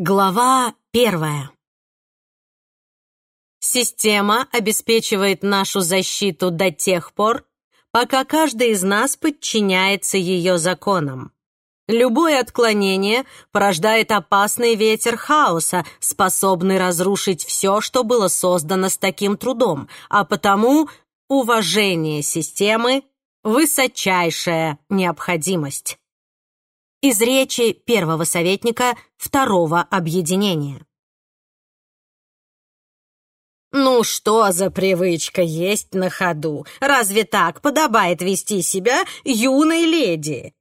Глава первая. Система обеспечивает нашу защиту до тех пор, пока каждый из нас подчиняется ее законам. Любое отклонение порождает опасный ветер хаоса, способный разрушить все, что было создано с таким трудом, а потому уважение системы — высочайшая необходимость из речи первого советника второго объединения. «Ну что за привычка есть на ходу? Разве так подобает вести себя юной леди?»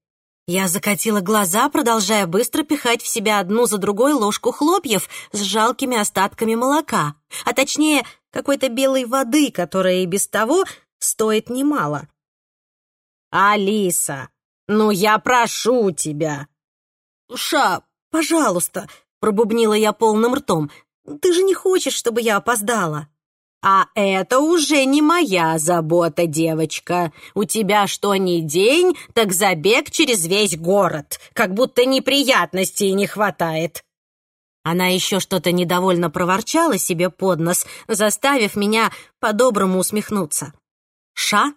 Я закатила глаза, продолжая быстро пихать в себя одну за другой ложку хлопьев с жалкими остатками молока, а точнее какой-то белой воды, которая и без того стоит немало. «Алиса, «Ну, я прошу тебя!» «Ша, пожалуйста!» — пробубнила я полным ртом. «Ты же не хочешь, чтобы я опоздала?» «А это уже не моя забота, девочка. У тебя что ни день, так забег через весь город, как будто неприятностей не хватает». Она еще что-то недовольно проворчала себе под нос, заставив меня по-доброму усмехнуться. Ша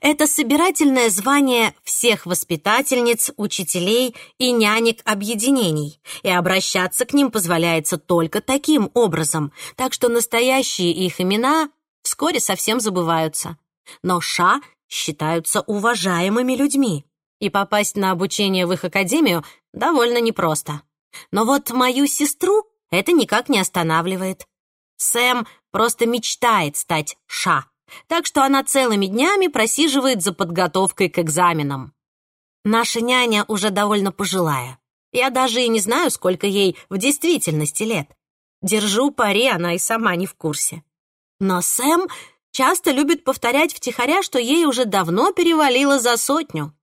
это собирательное звание всех воспитательниц, учителей и нянек объединений, и обращаться к ним позволяется только таким образом, так что настоящие их имена вскоре совсем забываются. Но ша считаются уважаемыми людьми, и попасть на обучение в их академию довольно непросто. Но вот мою сестру это никак не останавливает. Сэм просто мечтает стать ша так что она целыми днями просиживает за подготовкой к экзаменам. Наша няня уже довольно пожилая. Я даже и не знаю, сколько ей в действительности лет. Держу пари, она и сама не в курсе. Но Сэм часто любит повторять втихаря, что ей уже давно перевалило за сотню.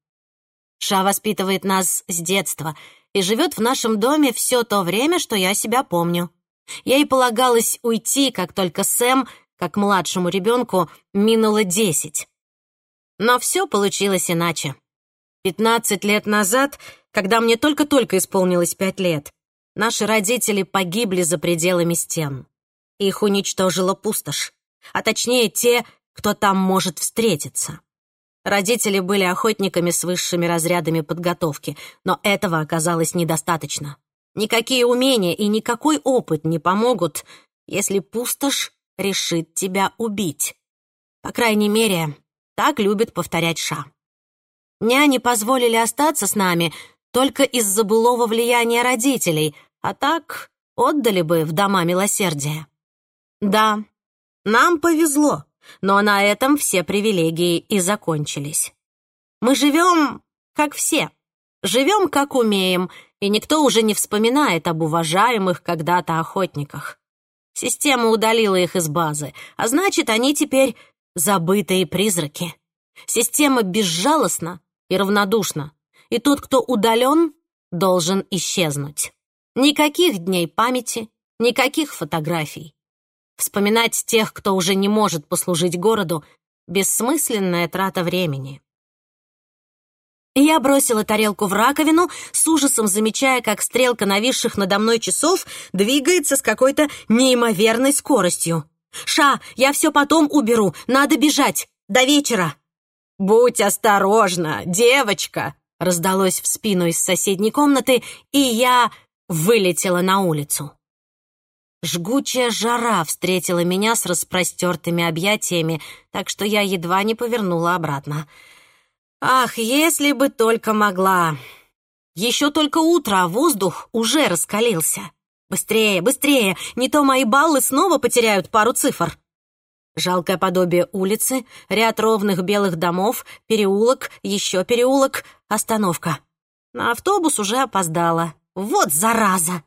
Ша воспитывает нас с детства и живет в нашем доме все то время, что я себя помню. Ей полагалось уйти, как только Сэм как младшему ребенку минуло десять. Но все получилось иначе. Пятнадцать лет назад, когда мне только-только исполнилось пять лет, наши родители погибли за пределами стен. Их уничтожила пустошь, а точнее те, кто там может встретиться. Родители были охотниками с высшими разрядами подготовки, но этого оказалось недостаточно. Никакие умения и никакой опыт не помогут, если пустошь решит тебя убить. По крайней мере, так любит повторять Ша. Няни позволили остаться с нами только из-за былого влияния родителей, а так отдали бы в дома милосердия. Да, нам повезло, но на этом все привилегии и закончились. Мы живем, как все, живем, как умеем, и никто уже не вспоминает об уважаемых когда-то охотниках. Система удалила их из базы, а значит, они теперь забытые призраки. Система безжалостна и равнодушна, и тот, кто удален, должен исчезнуть. Никаких дней памяти, никаких фотографий. Вспоминать тех, кто уже не может послужить городу, бессмысленная трата времени. Я бросила тарелку в раковину, с ужасом замечая, как стрелка нависших надо мной часов двигается с какой-то неимоверной скоростью. «Ша, я все потом уберу, надо бежать, до вечера!» «Будь осторожна, девочка!» раздалось в спину из соседней комнаты, и я вылетела на улицу. Жгучая жара встретила меня с распростертыми объятиями, так что я едва не повернула обратно. Ах, если бы только могла. Еще только утро, а воздух уже раскалился. Быстрее, быстрее, не то мои баллы снова потеряют пару цифр. Жалкое подобие улицы, ряд ровных белых домов, переулок, еще переулок, остановка. На автобус уже опоздала. Вот зараза!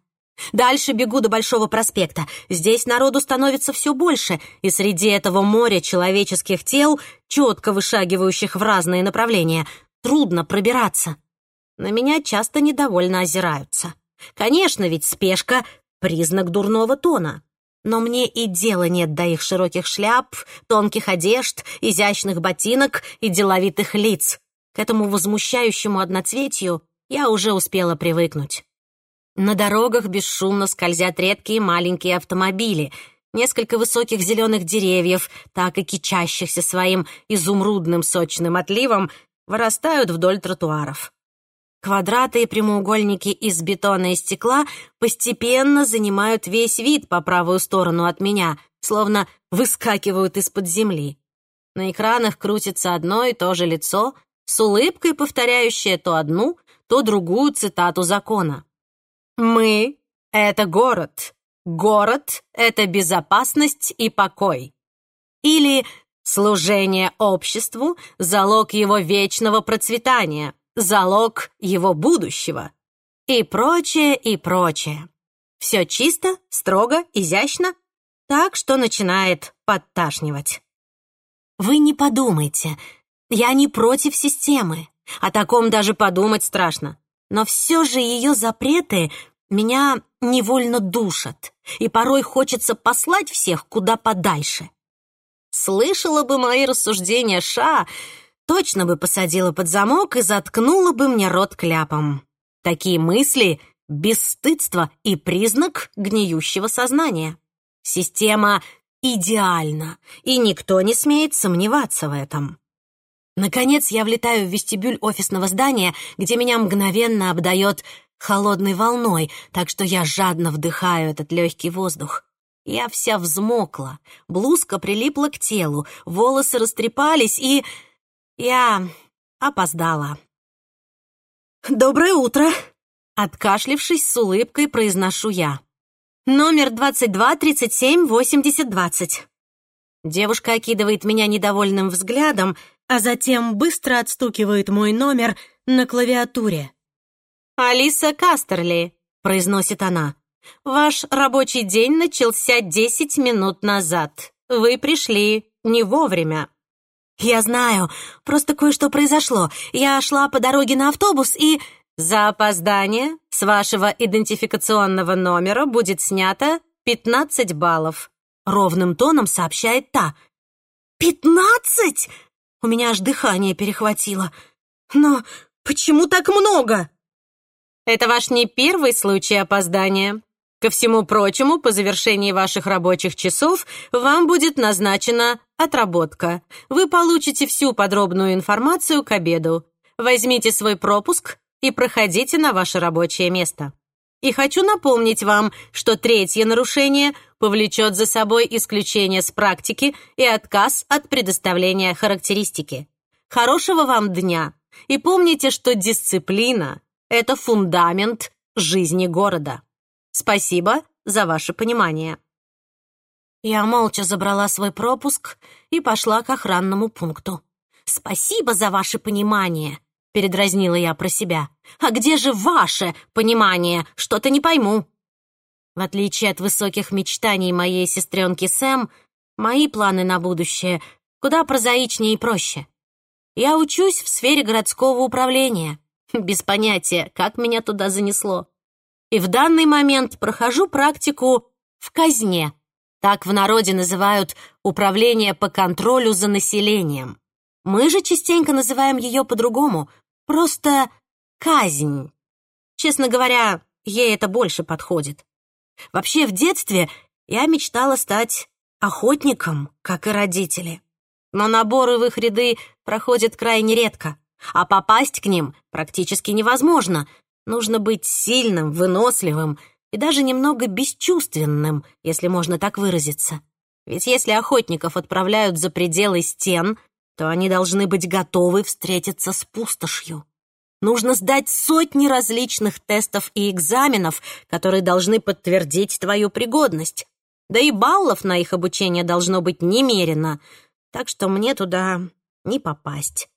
Дальше бегу до Большого проспекта. Здесь народу становится все больше, и среди этого моря человеческих тел, четко вышагивающих в разные направления, трудно пробираться. На меня часто недовольно озираются. Конечно, ведь спешка — признак дурного тона. Но мне и дела нет до их широких шляп, тонких одежд, изящных ботинок и деловитых лиц. К этому возмущающему одноцветию я уже успела привыкнуть. На дорогах бесшумно скользят редкие маленькие автомобили, несколько высоких зеленых деревьев, так и кичащихся своим изумрудным сочным отливом, вырастают вдоль тротуаров. Квадраты и прямоугольники из бетона и стекла постепенно занимают весь вид по правую сторону от меня, словно выскакивают из-под земли. На экранах крутится одно и то же лицо, с улыбкой повторяющее то одну, то другую цитату закона. «Мы — это город. Город — это безопасность и покой». Или «Служение обществу — залог его вечного процветания, залог его будущего». И прочее, и прочее. Все чисто, строго, изящно, так что начинает подташнивать. Вы не подумайте, я не против системы. О таком даже подумать страшно. Но все же ее запреты меня невольно душат, и порой хочется послать всех куда подальше. Слышала бы мои рассуждения Ша, точно бы посадила под замок и заткнула бы мне рот кляпом. Такие мысли — бесстыдство и признак гниющего сознания. Система идеальна, и никто не смеет сомневаться в этом. Наконец я влетаю в вестибюль офисного здания, где меня мгновенно обдает холодной волной, так что я жадно вдыхаю этот легкий воздух. Я вся взмокла, блузка прилипла к телу, волосы растрепались, и... я опоздала. «Доброе утро!» Откашлившись с улыбкой, произношу я. «Номер 22-37-80-20». Девушка окидывает меня недовольным взглядом, а затем быстро отстукивает мой номер на клавиатуре. «Алиса Кастерли», — произносит она, — «ваш рабочий день начался десять минут назад. Вы пришли не вовремя». «Я знаю, просто кое-что произошло. Я шла по дороге на автобус и...» «За опоздание с вашего идентификационного номера будет снято 15 баллов», — ровным тоном сообщает та. «Пятнадцать?» У меня аж дыхание перехватило. «Но почему так много?» Это ваш не первый случай опоздания. Ко всему прочему, по завершении ваших рабочих часов вам будет назначена отработка. Вы получите всю подробную информацию к обеду. Возьмите свой пропуск и проходите на ваше рабочее место. И хочу напомнить вам, что третье нарушение повлечет за собой исключение с практики и отказ от предоставления характеристики. Хорошего вам дня! И помните, что дисциплина это фундамент жизни города. Спасибо за ваше понимание. Я молча забрала свой пропуск и пошла к охранному пункту. «Спасибо за ваше понимание», — передразнила я про себя. «А где же ваше понимание? Что-то не пойму». В отличие от высоких мечтаний моей сестренки Сэм, мои планы на будущее куда прозаичнее и проще. Я учусь в сфере городского управления. Без понятия, как меня туда занесло. И в данный момент прохожу практику в казне. Так в народе называют управление по контролю за населением. Мы же частенько называем ее по-другому, просто казнь. Честно говоря, ей это больше подходит. Вообще, в детстве я мечтала стать охотником, как и родители. Но наборы в их ряды проходят крайне редко а попасть к ним практически невозможно. Нужно быть сильным, выносливым и даже немного бесчувственным, если можно так выразиться. Ведь если охотников отправляют за пределы стен, то они должны быть готовы встретиться с пустошью. Нужно сдать сотни различных тестов и экзаменов, которые должны подтвердить твою пригодность. Да и баллов на их обучение должно быть немерено, так что мне туда не попасть.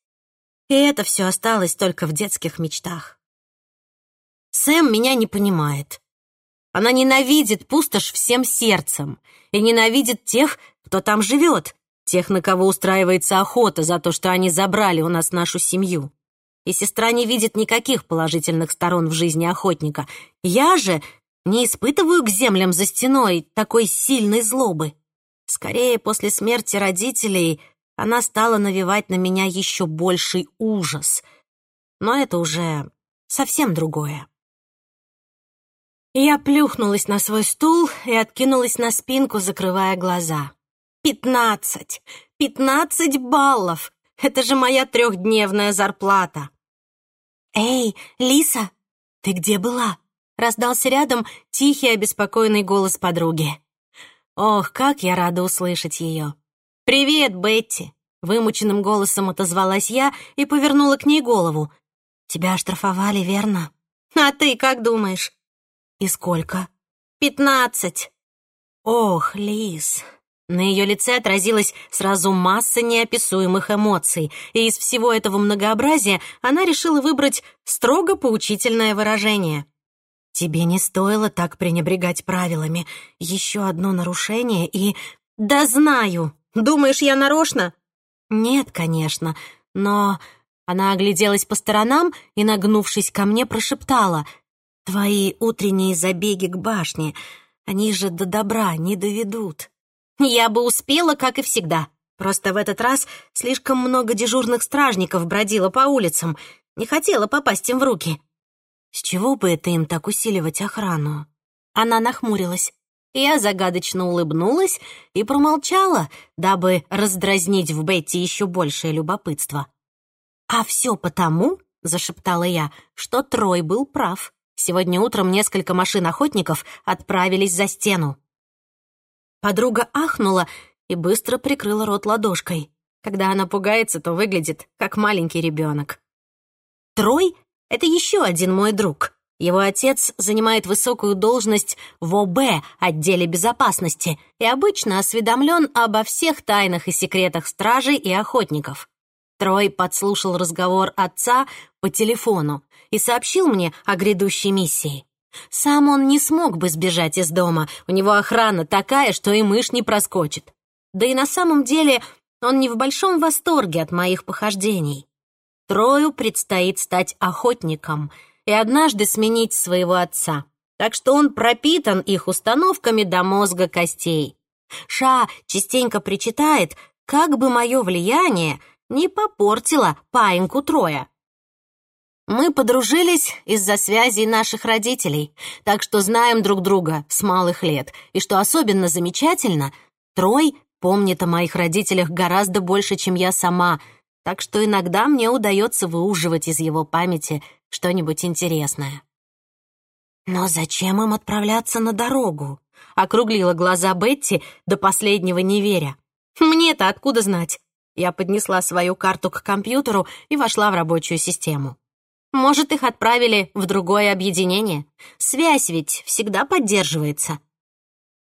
И это все осталось только в детских мечтах. Сэм меня не понимает. Она ненавидит пустошь всем сердцем и ненавидит тех, кто там живет, тех, на кого устраивается охота за то, что они забрали у нас нашу семью. И сестра не видит никаких положительных сторон в жизни охотника. Я же не испытываю к землям за стеной такой сильной злобы. Скорее, после смерти родителей она стала навевать на меня еще больший ужас. Но это уже совсем другое. Я плюхнулась на свой стул и откинулась на спинку, закрывая глаза. «Пятнадцать! Пятнадцать баллов! Это же моя трехдневная зарплата!» «Эй, Лиса, ты где была?» — раздался рядом тихий, обеспокоенный голос подруги. Ох, как я рада услышать ее. «Привет, Бетти!» — вымученным голосом отозвалась я и повернула к ней голову. «Тебя оштрафовали, верно?» «А ты как думаешь?» «И сколько?» «Пятнадцать». «Ох, Лис, на ее лице отразилась сразу масса неописуемых эмоций, и из всего этого многообразия она решила выбрать строго поучительное выражение. «Тебе не стоило так пренебрегать правилами. Еще одно нарушение и...» «Да знаю! Думаешь, я нарочно?» «Нет, конечно, но...» Она огляделась по сторонам и, нагнувшись ко мне, прошептала. «Твои утренние забеги к башне, они же до добра не доведут». Я бы успела, как и всегда. Просто в этот раз слишком много дежурных стражников бродило по улицам. Не хотела попасть им в руки. С чего бы это им так усиливать охрану? Она нахмурилась. Я загадочно улыбнулась и промолчала, дабы раздразнить в Бетти еще большее любопытство. «А все потому, — зашептала я, — что Трой был прав. Сегодня утром несколько машин охотников отправились за стену. Подруга ахнула и быстро прикрыла рот ладошкой. Когда она пугается, то выглядит как маленький ребенок. Трой — это еще один мой друг. Его отец занимает высокую должность в ОБ, отделе безопасности, и обычно осведомлен обо всех тайнах и секретах стражей и охотников. Трой подслушал разговор отца по телефону и сообщил мне о грядущей миссии. Сам он не смог бы сбежать из дома, у него охрана такая, что и мышь не проскочит. Да и на самом деле он не в большом восторге от моих похождений. Трою предстоит стать охотником и однажды сменить своего отца, так что он пропитан их установками до мозга костей. Ша частенько причитает, как бы мое влияние не попортило паиньку Троя. Мы подружились из-за связей наших родителей, так что знаем друг друга с малых лет. И что особенно замечательно, Трой помнит о моих родителях гораздо больше, чем я сама, так что иногда мне удается выуживать из его памяти что-нибудь интересное. «Но зачем им отправляться на дорогу?» — округлила глаза Бетти, до последнего не веря. «Мне-то откуда знать?» Я поднесла свою карту к компьютеру и вошла в рабочую систему. Может, их отправили в другое объединение? Связь ведь всегда поддерживается.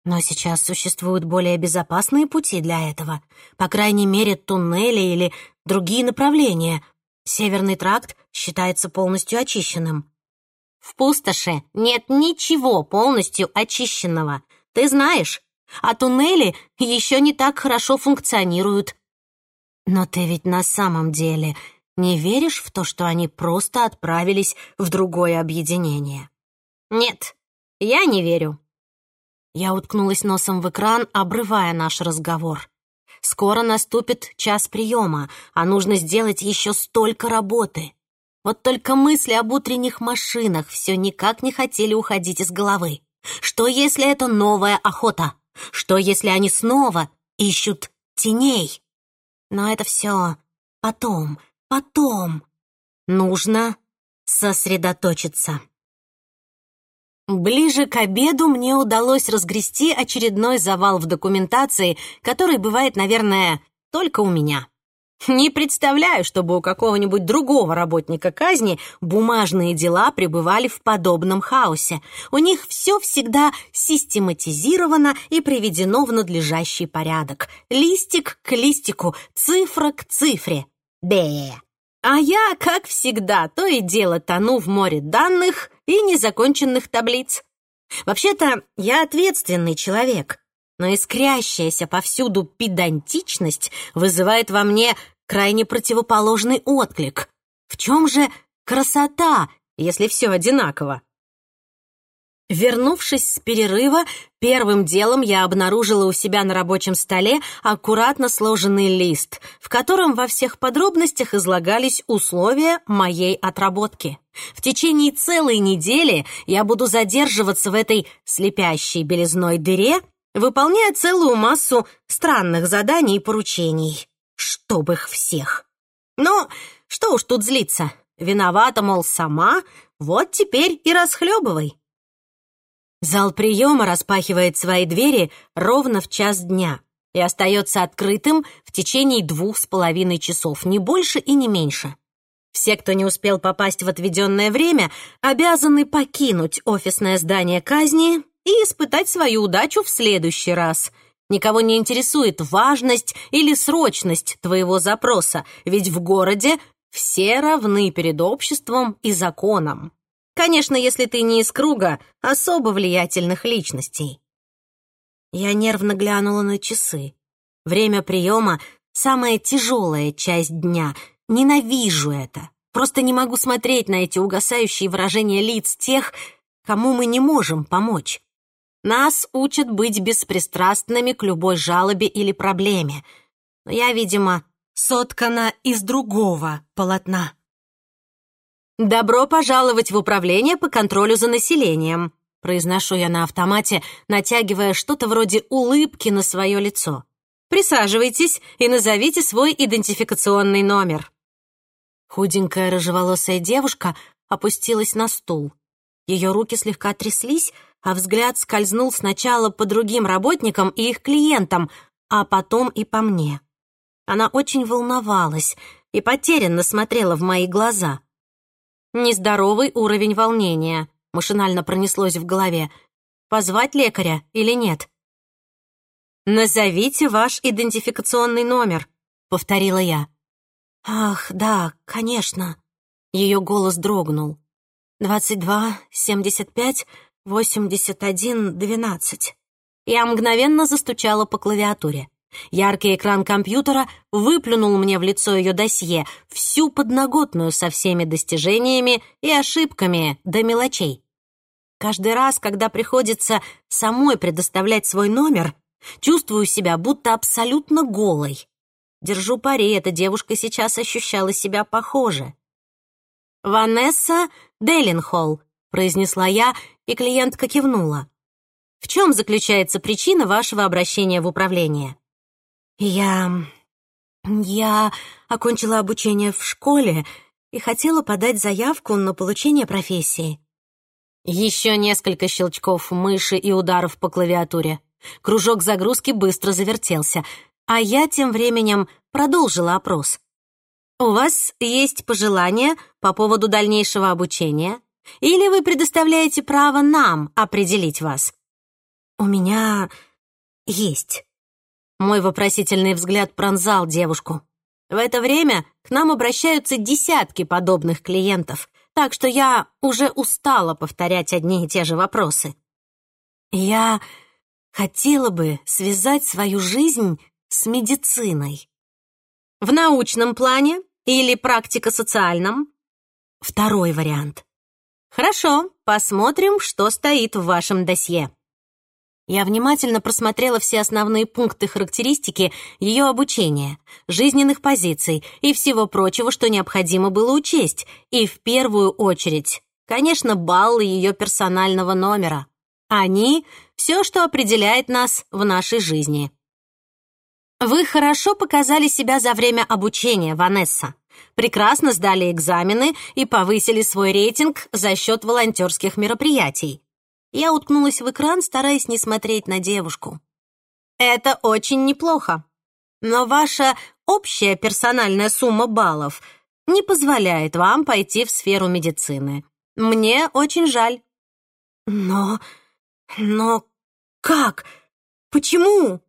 Но сейчас существуют более безопасные пути для этого. По крайней мере, туннели или другие направления. Северный тракт считается полностью очищенным. В пустоши нет ничего полностью очищенного. Ты знаешь, а туннели еще не так хорошо функционируют. Но ты ведь на самом деле не веришь в то, что они просто отправились в другое объединение? Нет, я не верю. Я уткнулась носом в экран, обрывая наш разговор. Скоро наступит час приема, а нужно сделать еще столько работы. Вот только мысли об утренних машинах все никак не хотели уходить из головы. Что, если это новая охота? Что, если они снова ищут теней? Но это все потом, потом. Нужно сосредоточиться. Ближе к обеду мне удалось разгрести очередной завал в документации, который бывает, наверное, только у меня. Не представляю, чтобы у какого-нибудь другого работника казни бумажные дела пребывали в подобном хаосе. У них все всегда систематизировано и приведено в надлежащий порядок. Листик к листику, цифра к цифре. Бе. А я, как всегда, то и дело тону в море данных и незаконченных таблиц. Вообще-то, я ответственный человек, но искрящаяся повсюду педантичность вызывает во мне крайне противоположный отклик. В чем же красота, если все одинаково? Вернувшись с перерыва, первым делом я обнаружила у себя на рабочем столе аккуратно сложенный лист, в котором во всех подробностях излагались условия моей отработки. В течение целой недели я буду задерживаться в этой слепящей белизной дыре, выполняя целую массу странных заданий и поручений. Чтоб их всех. Но что уж тут злиться. Виновата, мол, сама, вот теперь и расхлебывай. Зал приема распахивает свои двери ровно в час дня и остается открытым в течение двух с половиной часов, не больше и не меньше. Все, кто не успел попасть в отведенное время, обязаны покинуть офисное здание казни и испытать свою удачу в следующий раз. Никого не интересует важность или срочность твоего запроса, ведь в городе все равны перед обществом и законом. Конечно, если ты не из круга особо влиятельных личностей. Я нервно глянула на часы. Время приема — самая тяжелая часть дня. Ненавижу это. Просто не могу смотреть на эти угасающие выражения лиц тех, кому мы не можем помочь. Нас учат быть беспристрастными к любой жалобе или проблеме. Но я, видимо, соткана из другого полотна. «Добро пожаловать в управление по контролю за населением», произношу я на автомате, натягивая что-то вроде улыбки на свое лицо. «Присаживайтесь и назовите свой идентификационный номер». Худенькая рыжеволосая девушка опустилась на стул. Ее руки слегка тряслись, а взгляд скользнул сначала по другим работникам и их клиентам, а потом и по мне. Она очень волновалась и потерянно смотрела в мои глаза. Нездоровый уровень волнения. Машинально пронеслось в голове. Позвать лекаря или нет? «Назовите ваш идентификационный номер», — повторила я. «Ах, да, конечно». Ее голос дрогнул. «Двадцать два, семьдесят пять, восемьдесят один, двенадцать». Я мгновенно застучала по клавиатуре. Яркий экран компьютера выплюнул мне в лицо ее досье, всю подноготную со всеми достижениями и ошибками до мелочей. Каждый раз, когда приходится самой предоставлять свой номер, чувствую себя будто абсолютно голой. Держу пари, эта девушка сейчас ощущала себя похоже. «Ванесса Деллинхолл», — произнесла я, и клиентка кивнула. «В чем заключается причина вашего обращения в управление?» «Я... я окончила обучение в школе и хотела подать заявку на получение профессии». Еще несколько щелчков мыши и ударов по клавиатуре. Кружок загрузки быстро завертелся, а я тем временем продолжила опрос. «У вас есть пожелания по поводу дальнейшего обучения? Или вы предоставляете право нам определить вас?» «У меня есть». Мой вопросительный взгляд пронзал девушку. В это время к нам обращаются десятки подобных клиентов, так что я уже устала повторять одни и те же вопросы. Я хотела бы связать свою жизнь с медициной. В научном плане или практико-социальном? Второй вариант. Хорошо, посмотрим, что стоит в вашем досье. Я внимательно просмотрела все основные пункты характеристики ее обучения, жизненных позиций и всего прочего, что необходимо было учесть, и в первую очередь, конечно, баллы ее персонального номера. Они — все, что определяет нас в нашей жизни. Вы хорошо показали себя за время обучения, Ванесса. Прекрасно сдали экзамены и повысили свой рейтинг за счет волонтерских мероприятий. Я уткнулась в экран, стараясь не смотреть на девушку. «Это очень неплохо. Но ваша общая персональная сумма баллов не позволяет вам пойти в сферу медицины. Мне очень жаль». «Но... но как? Почему?»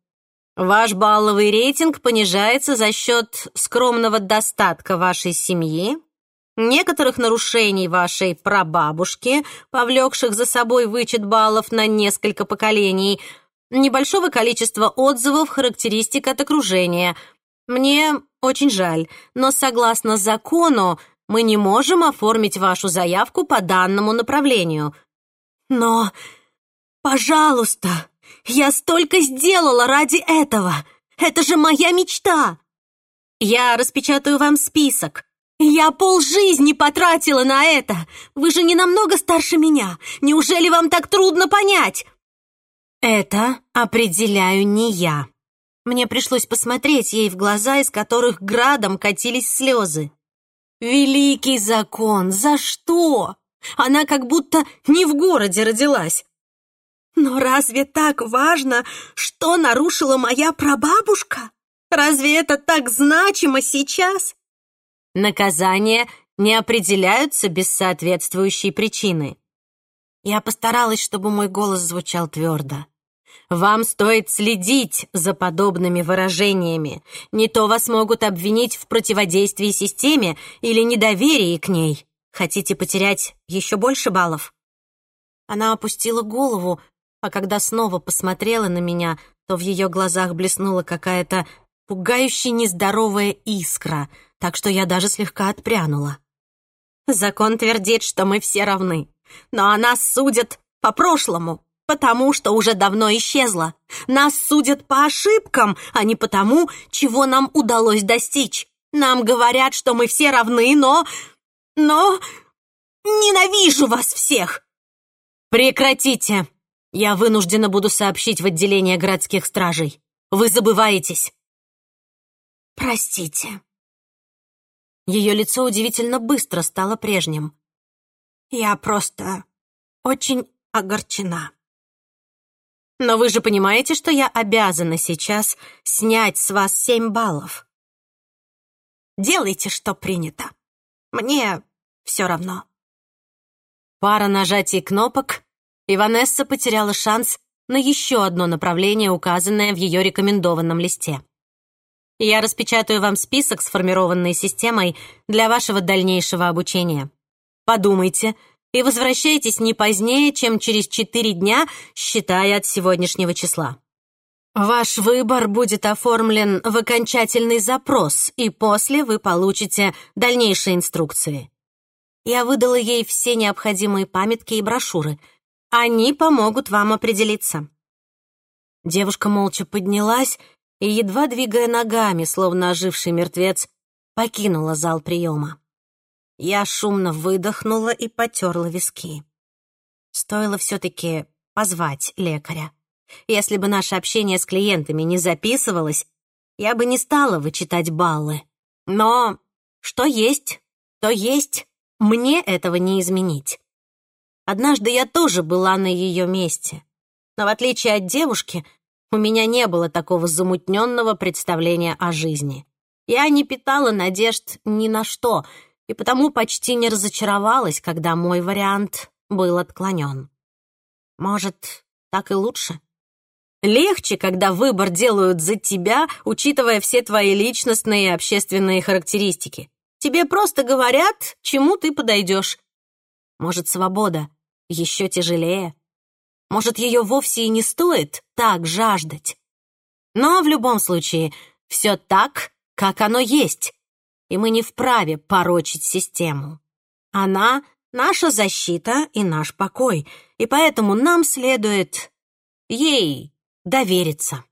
Ваш балловый рейтинг понижается за счет скромного достатка вашей семьи, некоторых нарушений вашей прабабушки, повлекших за собой вычет баллов на несколько поколений, небольшого количества отзывов, характеристик от окружения. Мне очень жаль, но согласно закону мы не можем оформить вашу заявку по данному направлению. Но, пожалуйста, я столько сделала ради этого. Это же моя мечта. Я распечатаю вам список. Я полжизни потратила на это. Вы же не намного старше меня. Неужели вам так трудно понять? Это определяю не я. Мне пришлось посмотреть ей в глаза, из которых градом катились слезы. Великий закон, за что? Она как будто не в городе родилась. Но разве так важно, что нарушила моя прабабушка? Разве это так значимо сейчас? Наказания не определяются без соответствующей причины. Я постаралась, чтобы мой голос звучал твердо. Вам стоит следить за подобными выражениями. Не то вас могут обвинить в противодействии системе или недоверии к ней. Хотите потерять еще больше баллов?» Она опустила голову, а когда снова посмотрела на меня, то в ее глазах блеснула какая-то пугающе нездоровая искра, так что я даже слегка отпрянула. «Закон твердит, что мы все равны, но о нас судят по прошлому, потому что уже давно исчезла. Нас судят по ошибкам, а не потому, чего нам удалось достичь. Нам говорят, что мы все равны, но... но... ненавижу вас всех!» «Прекратите! Я вынуждена буду сообщить в отделение городских стражей. Вы забываетесь!» «Простите». Ее лицо удивительно быстро стало прежним. «Я просто очень огорчена». Но вы же понимаете, что я обязана сейчас снять с вас семь баллов. Делайте, что принято. Мне все равно. Пара нажатий кнопок, и Ванесса потеряла шанс на еще одно направление, указанное в ее рекомендованном листе. Я распечатаю вам список, сформированный системой для вашего дальнейшего обучения. Подумайте, и возвращайтесь не позднее, чем через четыре дня, считая от сегодняшнего числа. Ваш выбор будет оформлен в окончательный запрос, и после вы получите дальнейшие инструкции. Я выдала ей все необходимые памятки и брошюры. Они помогут вам определиться. Девушка молча поднялась и, едва двигая ногами, словно оживший мертвец, покинула зал приема. Я шумно выдохнула и потерла виски. Стоило все-таки позвать лекаря. Если бы наше общение с клиентами не записывалось, я бы не стала вычитать баллы. Но что есть, то есть. Мне этого не изменить. Однажды я тоже была на ее месте. Но в отличие от девушки, у меня не было такого замутненного представления о жизни. Я не питала надежд ни на что — и потому почти не разочаровалась, когда мой вариант был отклонен. Может, так и лучше? Легче, когда выбор делают за тебя, учитывая все твои личностные и общественные характеристики. Тебе просто говорят, чему ты подойдешь. Может, свобода еще тяжелее? Может, ее вовсе и не стоит так жаждать? Но в любом случае, все так, как оно есть, и мы не вправе порочить систему. Она — наша защита и наш покой, и поэтому нам следует ей довериться.